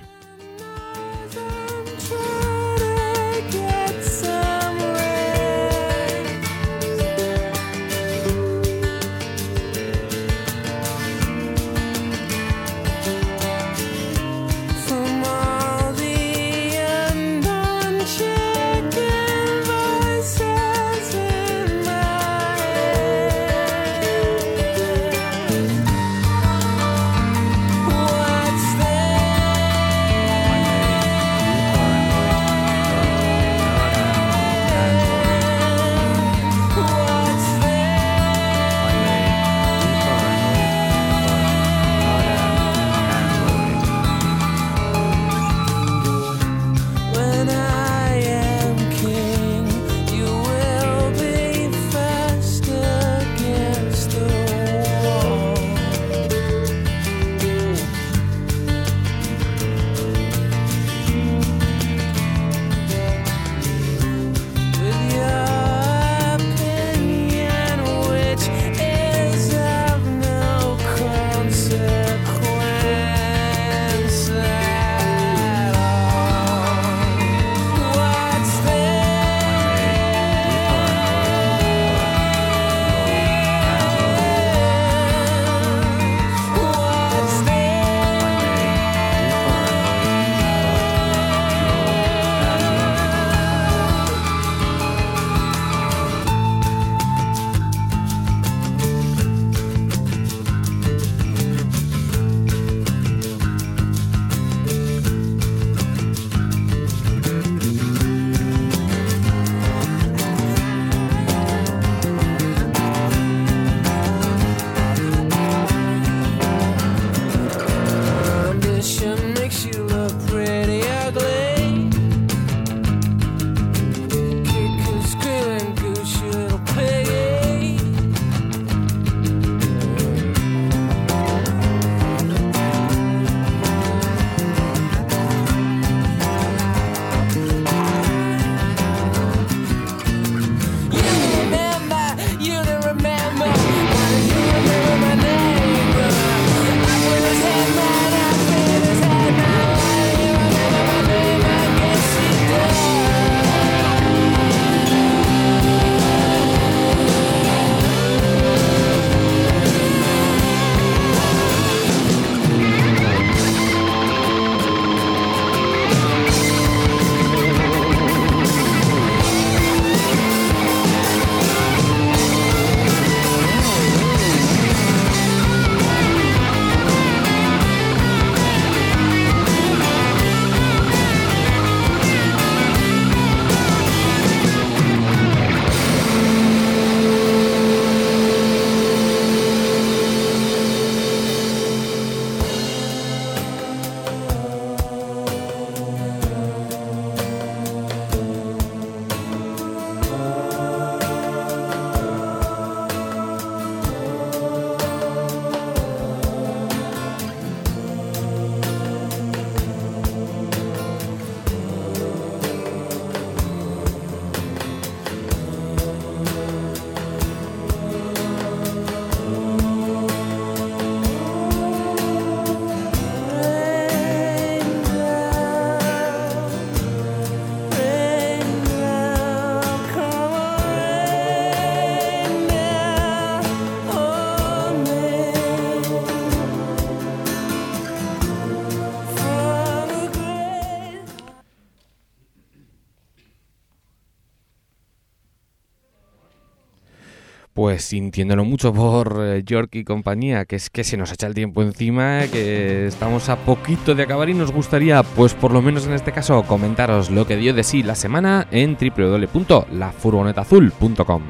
S2: Sintiéndolo mucho por eh, York y compañía, que es que se nos echa el tiempo encima, que estamos a poquito de acabar y nos gustaría, pues por lo menos en este caso, comentaros lo que dio de sí la semana en www.lafurgonetazul.com.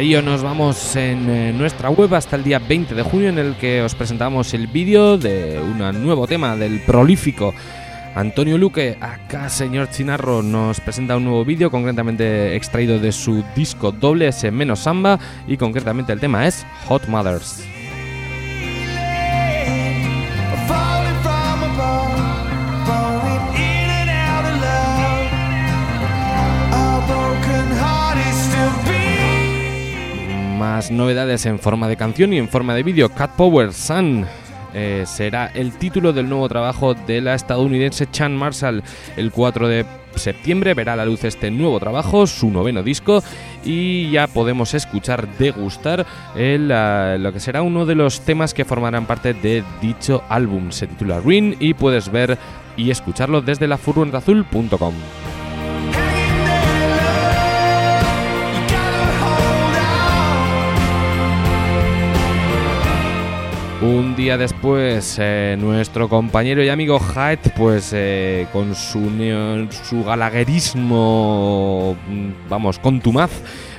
S2: para ello nos vamos en eh, nuestra web hasta el día 20 de junio en el que os presentamos el vídeo de un nuevo tema del prolífico Antonio Luque. Acá señor Chinarro nos presenta un nuevo vídeo concretamente extraído de su disco doble S menos samba y concretamente el tema es Hot Mothers. Novedades en forma de canción y en forma de vídeo. Cat Power Sun eh, será el título del nuevo trabajo de la estadounidense Chan Marshall. El 4 de septiembre verá a la luz este nuevo trabajo, su noveno disco, y ya podemos escuchar, degustar el, ah, lo que será uno de los temas que formarán parte de dicho álbum. Se titula Ring y puedes ver y escucharlo desde la furgonetazul.com. Un día después, eh, nuestro compañero y amigo Hyde, pues eh, con su, su galaguerismo, mm, vamos, contumaz,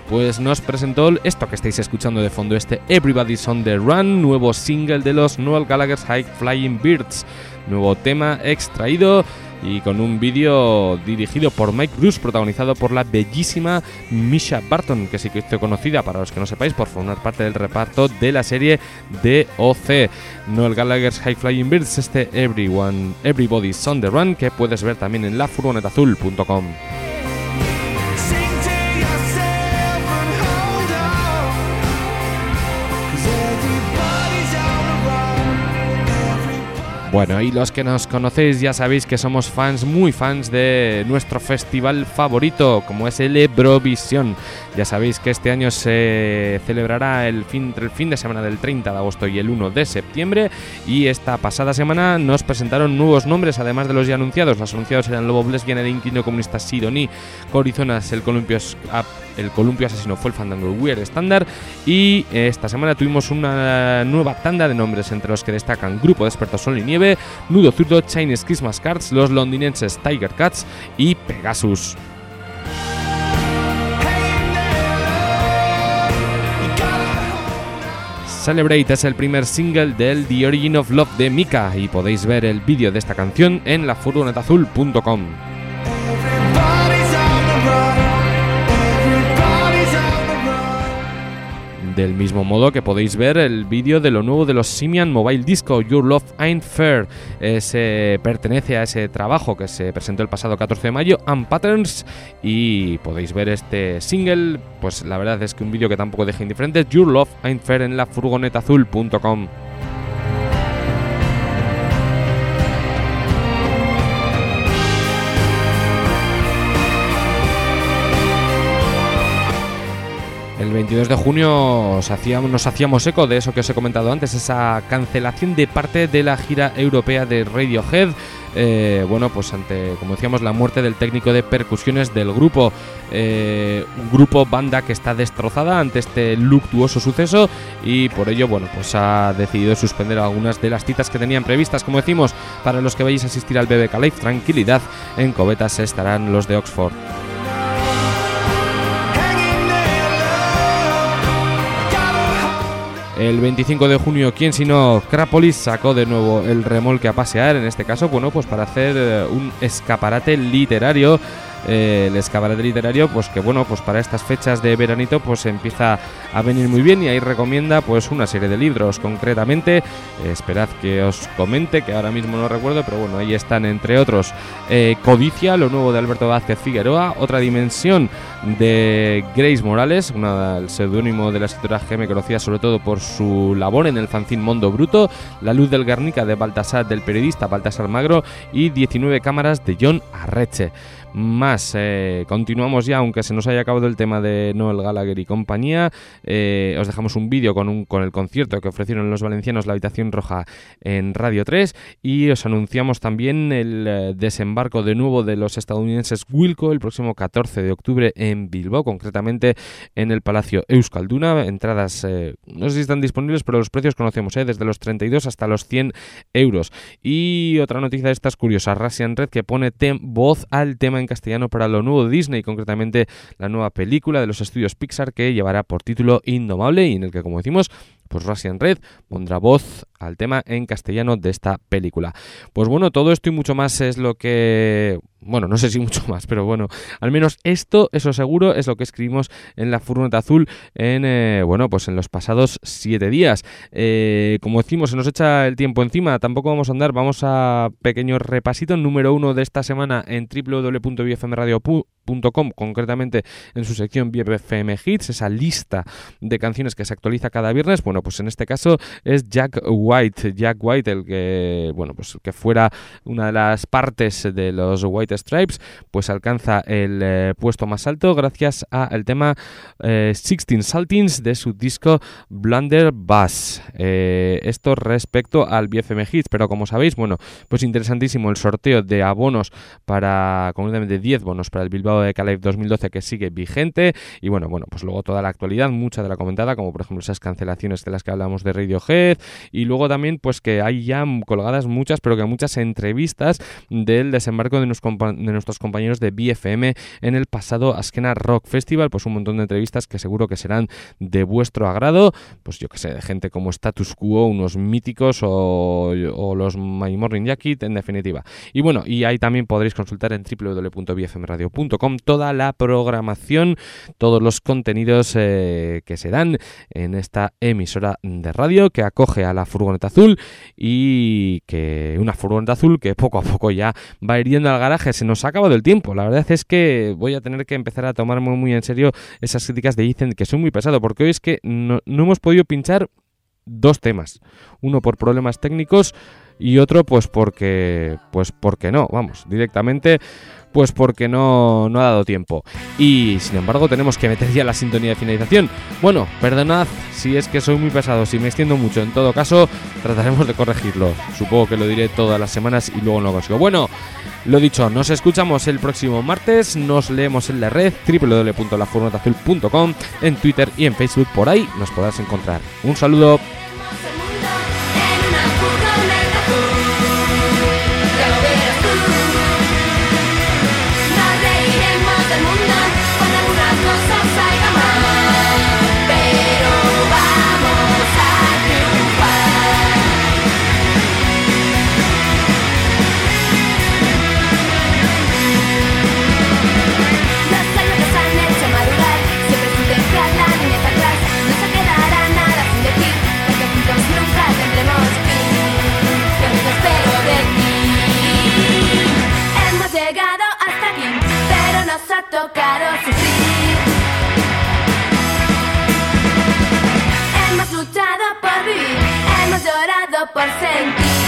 S2: pues nos presentó esto que estáis escuchando de fondo, este Everybody's on the Run, nuevo single de los Noel Gallagher's High Flying Birds, nuevo tema extraído y con un vídeo dirigido por Mike Bruce, protagonizado por la bellísima Misha Barton, que sí que es conocida, para los que no sepáis, por formar parte del reparto de la serie DOC. Noel Gallagher's High Flying Birds, este Everyone, Everybody's on the Run, que puedes ver también en lafurgonetazul.com. Bueno, y los que nos conocéis ya sabéis que somos fans, muy fans de nuestro festival favorito, como es el Eurovisión. Ya sabéis que este año se celebrará el fin, el fin de semana del 30 de agosto y el 1 de septiembre. Y esta pasada semana nos presentaron nuevos nombres, además de los ya anunciados. Los anunciados eran Lobo Blesbian, el Inquilino Comunista Sidoní, Corizonas, el Columpio, el Columpio Asesino fue el Fandango Weird Standard. Y eh, esta semana tuvimos una nueva tanda de nombres, entre los que destacan Grupo de Expertos Sol y Nieve, Nudo Zurdo, Chinese Christmas Cards, los londinenses Tiger Cats y Pegasus. Celebrate es el primer single del The Origin of Love de Mika y podéis ver el vídeo de esta canción en lafurgonetazul.com. Del mismo modo que podéis ver el vídeo de lo nuevo de los Simian Mobile Disco, Your Love Ain't Fair. Ese pertenece a ese trabajo que se presentó el pasado 14 de mayo, and Patterns. Y podéis ver este single, pues la verdad es que un vídeo que tampoco deja indiferente, Your Love Ain't Fair en la furgonetazul.com. El 22 de junio os hacíamos- nos hacíamos eco de eso que os he comentado antes, esa cancelación de parte de la gira europea de Radiohead. Eh, bueno, pues ante, como decíamos, la muerte del técnico de percusiones del grupo. Eh, un grupo banda que está destrozada ante este luctuoso suceso y por ello, bueno, pues ha decidido suspender algunas de las citas que tenían previstas. Como decimos, para los que vayáis a asistir al BBK Live, tranquilidad, en Cobetas estarán los de Oxford. El 25 de junio, ¿quién sino Crapolis sacó de nuevo el remolque a pasear? En este caso, bueno, pues para hacer eh, un escaparate literario eh, el escabaret literario, pues que bueno, pues para estas fechas de veranito pues empieza a venir muy bien y ahí recomienda pues una serie de libros concretamente. eh, esperad que os comente, que ahora mismo no recuerdo, pero bueno, ahí están entre otros eh, Codicia, lo nuevo de Alberto Vázquez Figueroa, otra dimensión de Grace Morales, una, el seudónimo de la escritora GM conocida sobre todo por su labor en el fanzine Mondo Bruto, La luz del Guernica de Baltasar, del periodista Baltasar Magro y 19 cámaras de John Arreche. Más, eh, continuamos ya, aunque se nos haya acabado el tema de Noel Gallagher y compañía. eh, os dejamos un vídeo con, con el concierto que ofrecieron los valencianos La Habitación Roja en Radio 3 y os anunciamos también el eh, desembarco de nuevo de los estadounidenses Wilco el próximo 14 de octubre en Bilbao, concretamente en el Palacio Euskalduna. Entradas, no sé si están disponibles, pero los precios conocemos, desde los 32 hasta los 100 euros. Y otra noticia de estas curiosas, Russian Red, que pone voz al tema en castellano para lo nuevo de Disney, concretamente la nueva película de los estudios Pixar que llevará por título Indomable y en el que, como decimos, pues Russian Red pondrá voz al tema en castellano de esta película. Pues bueno, todo esto y mucho más es lo que... Bueno, no sé si mucho más, pero bueno, al menos esto, eso seguro, es lo que escribimos en la furgoneta azul en, eh, bueno, pues en los pasados siete días. Eh, como decimos, se nos echa el tiempo encima, tampoco vamos a andar, vamos a pequeño repasito, número uno de esta semana en www.bfmradio.com, concretamente en su sección BFM Hits, esa lista de canciones que se actualiza cada viernes. Bueno, pues en este caso es Jack White, Jack White, el que, bueno, pues que fuera una de las partes de los White Stripes, pues alcanza el eh, puesto más alto gracias al tema eh, 16 Saltings de su disco Blunder Bass. Eh, esto respecto al BFM Hits, pero como sabéis, bueno, pues interesantísimo el sorteo de abonos para, concretamente 10 bonos para el Bilbao de Calais 2012 que sigue vigente. Y bueno, bueno, pues luego toda la actualidad, mucha de la comentada, como por ejemplo esas cancelaciones de las que hablamos de Radiohead. Y luego también pues que hay ya colgadas muchas, pero que muchas entrevistas del desembarco de, nuestros compañeros de BFM en el pasado Askena Rock Festival, pues un montón de entrevistas que seguro que serán de vuestro agrado, pues yo que sé, de gente como Status Quo, unos míticos o los My Morning Jacket, en definitiva. Y bueno, y ahí también podréis consultar en www.bfmradio.com toda la programación, todos los contenidos eh, que se dan en esta emisora de radio que acoge a la furgoneta azul y que una furgoneta azul que poco a poco ya va hiriendo al garaje. Se nos ha acabado el tiempo. La verdad es que voy a tener que empezar a tomar muy, en serio esas críticas de Ethan que soy muy pesado porque hoy es que no hemos podido pinchar dos temas. Uno por problemas técnicos y otro pues porque pues porque no, vamos, directamente pues porque no, no ha dado tiempo. Y sin embargo tenemos que meter ya la sintonía de finalización. Bueno, perdonad si es que soy muy pesado, si me extiendo mucho. En todo caso, trataremos de corregirlo. Supongo que lo diré todas las semanas y luego no consigo. Bueno, lo dicho, nos escuchamos el próximo martes, nos leemos en la red www.lafurgonetazul.com, en Twitter y en Facebook, por ahí nos podrás encontrar. Un saludo.
S3: Llorado por sentir,